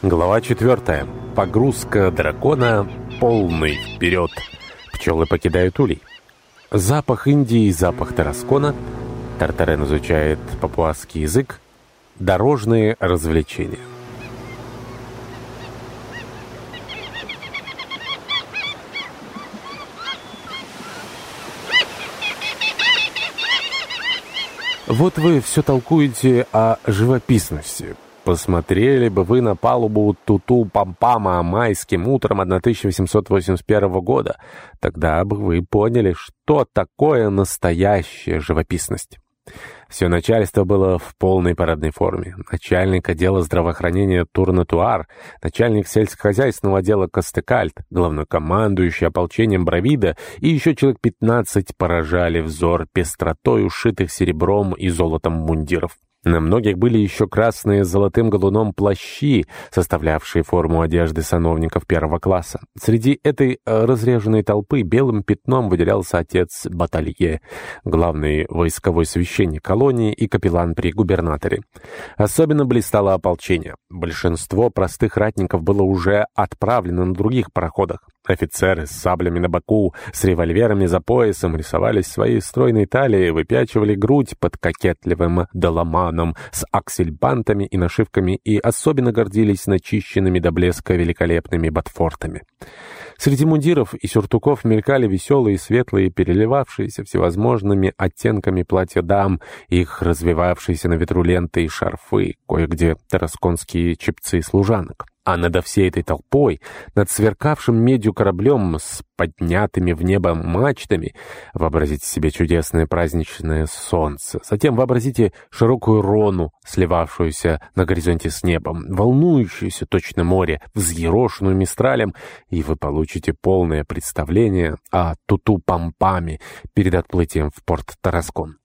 Глава четвертая. Погрузка дракона полный вперед. Пчелы покидают улей. Запах Индии и запах Тараскона. Тартарен изучает папуасский язык. Дорожные развлечения. Вот вы все толкуете о живописности. Посмотрели бы вы на палубу Туту-Пампама майским утром 1881 года, тогда бы вы поняли, что такое настоящая живописность. Все начальство было в полной парадной форме. Начальник отдела здравоохранения Турнатуар, начальник сельскохозяйственного отдела Костекальт, главнокомандующий ополчением Бравида и еще человек 15 поражали взор пестротой ушитых серебром и золотом мундиров. На многих были еще красные с золотым галуном плащи, составлявшие форму одежды сановников первого класса. Среди этой э, разреженной толпы белым пятном выделялся отец Баталье, главный войсковой священник колонии и капеллан при губернаторе. Особенно блистало ополчение. Большинство простых ратников было уже отправлено на других пароходах. Офицеры с саблями на боку, с револьверами за поясом рисовались своей стройной талии, выпячивали грудь под кокетливым доломаном с аксельбантами и нашивками и особенно гордились начищенными до блеска великолепными ботфортами. Среди мундиров и сюртуков мелькали веселые, светлые, переливавшиеся всевозможными оттенками платья дам, их развивавшиеся на ветру ленты и шарфы, кое-где тарасконские чепцы служанок. А над всей этой толпой, над сверкавшим медью кораблем с поднятыми в небо мачтами, вообразите себе чудесное праздничное солнце. Затем вообразите широкую рону, сливавшуюся на горизонте с небом, волнующуюся точно море, взъерошенную мистралем, и вы получите полное представление о Туту-Пампаме перед отплытием в порт Тараскон.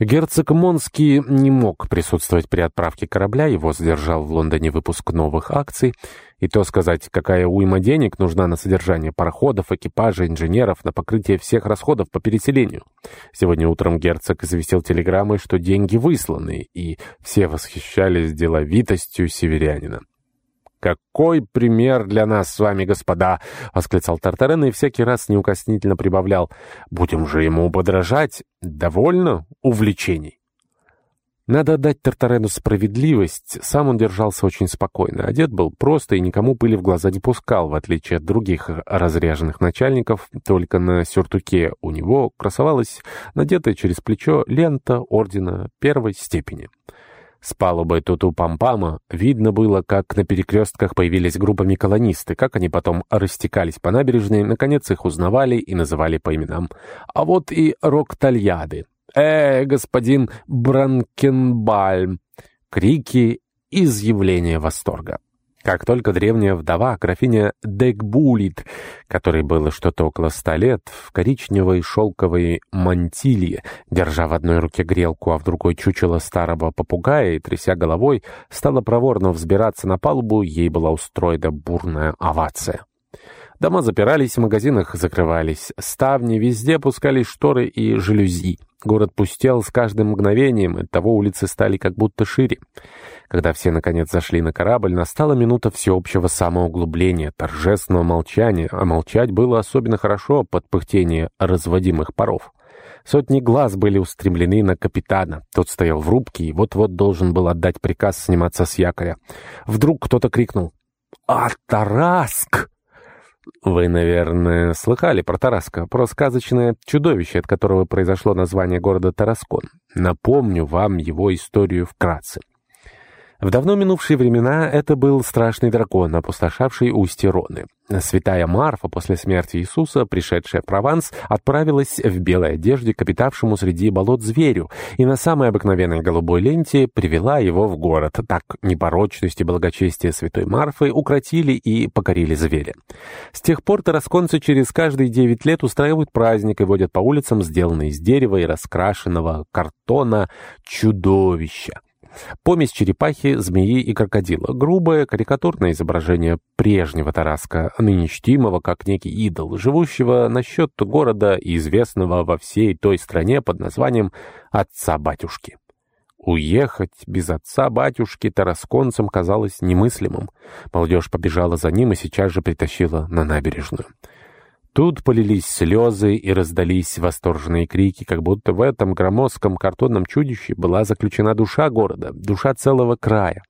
Герцог Монский не мог присутствовать при отправке корабля, его задержал в Лондоне выпуск новых акций, и то сказать, какая уйма денег нужна на содержание пароходов, экипажа, инженеров, на покрытие всех расходов по переселению. Сегодня утром герцог известил телеграммой, что деньги высланы, и все восхищались деловитостью северянина. «Какой пример для нас с вами, господа!» — восклицал Тартарен и всякий раз неукоснительно прибавлял. «Будем же ему подражать. Довольно увлечений». Надо отдать Тартарену справедливость. Сам он держался очень спокойно. Одет был просто и никому пыли в глаза не пускал, в отличие от других разряженных начальников. Только на сюртуке у него красовалась надетая через плечо лента ордена первой степени. С палубы Туту-Пампама видно было, как на перекрестках появились группами колонисты, как они потом растекались по набережной, наконец их узнавали и называли по именам. А вот и Рок-Тальяды. «Э, господин Бранкенбальм!» Крики, изъявления восторга. Как только древняя вдова, графиня Декбулит, которой было что-то около ста лет, в коричневой шелковой мантилье, держа в одной руке грелку, а в другой чучело старого попугая и тряся головой, стала проворно взбираться на палубу, ей была устроена бурная овация. Дома запирались, в магазинах закрывались, ставни, везде опускались шторы и жалюзи. Город пустел с каждым мгновением, оттого улицы стали как будто шире. Когда все, наконец, зашли на корабль, настала минута всеобщего самоуглубления, торжественного молчания, а молчать было особенно хорошо под пыхтение разводимых паров. Сотни глаз были устремлены на капитана. Тот стоял в рубке и вот-вот должен был отдать приказ сниматься с якоря. Вдруг кто-то крикнул «А, Тараск!» Вы, наверное, слыхали про Тараска, про сказочное чудовище, от которого произошло название города Тараскон. Напомню вам его историю вкратце. В давно минувшие времена это был страшный дракон, опустошавший устье Роны. Святая Марфа после смерти Иисуса, пришедшая в Прованс, отправилась в белой одежде к обитавшему среди болот зверю и на самой обыкновенной голубой ленте привела его в город. Так непорочность и благочестие святой Марфы укротили и покорили зверя. С тех пор тарасконцы через каждые девять лет устраивают праздник и водят по улицам сделанные из дерева и раскрашенного картона чудовища. Помесь черепахи, змеи и крокодила. Грубое, карикатурное изображение прежнего Тараска, ныне чтимого как некий идол, живущего на счет города и известного во всей той стране под названием «Отца-батюшки». Уехать без отца-батюшки тарасконцам казалось немыслимым. Молодежь побежала за ним и сейчас же притащила на набережную. Тут полились слезы и раздались восторженные крики, как будто в этом громоздком картонном чудище была заключена душа города, душа целого края.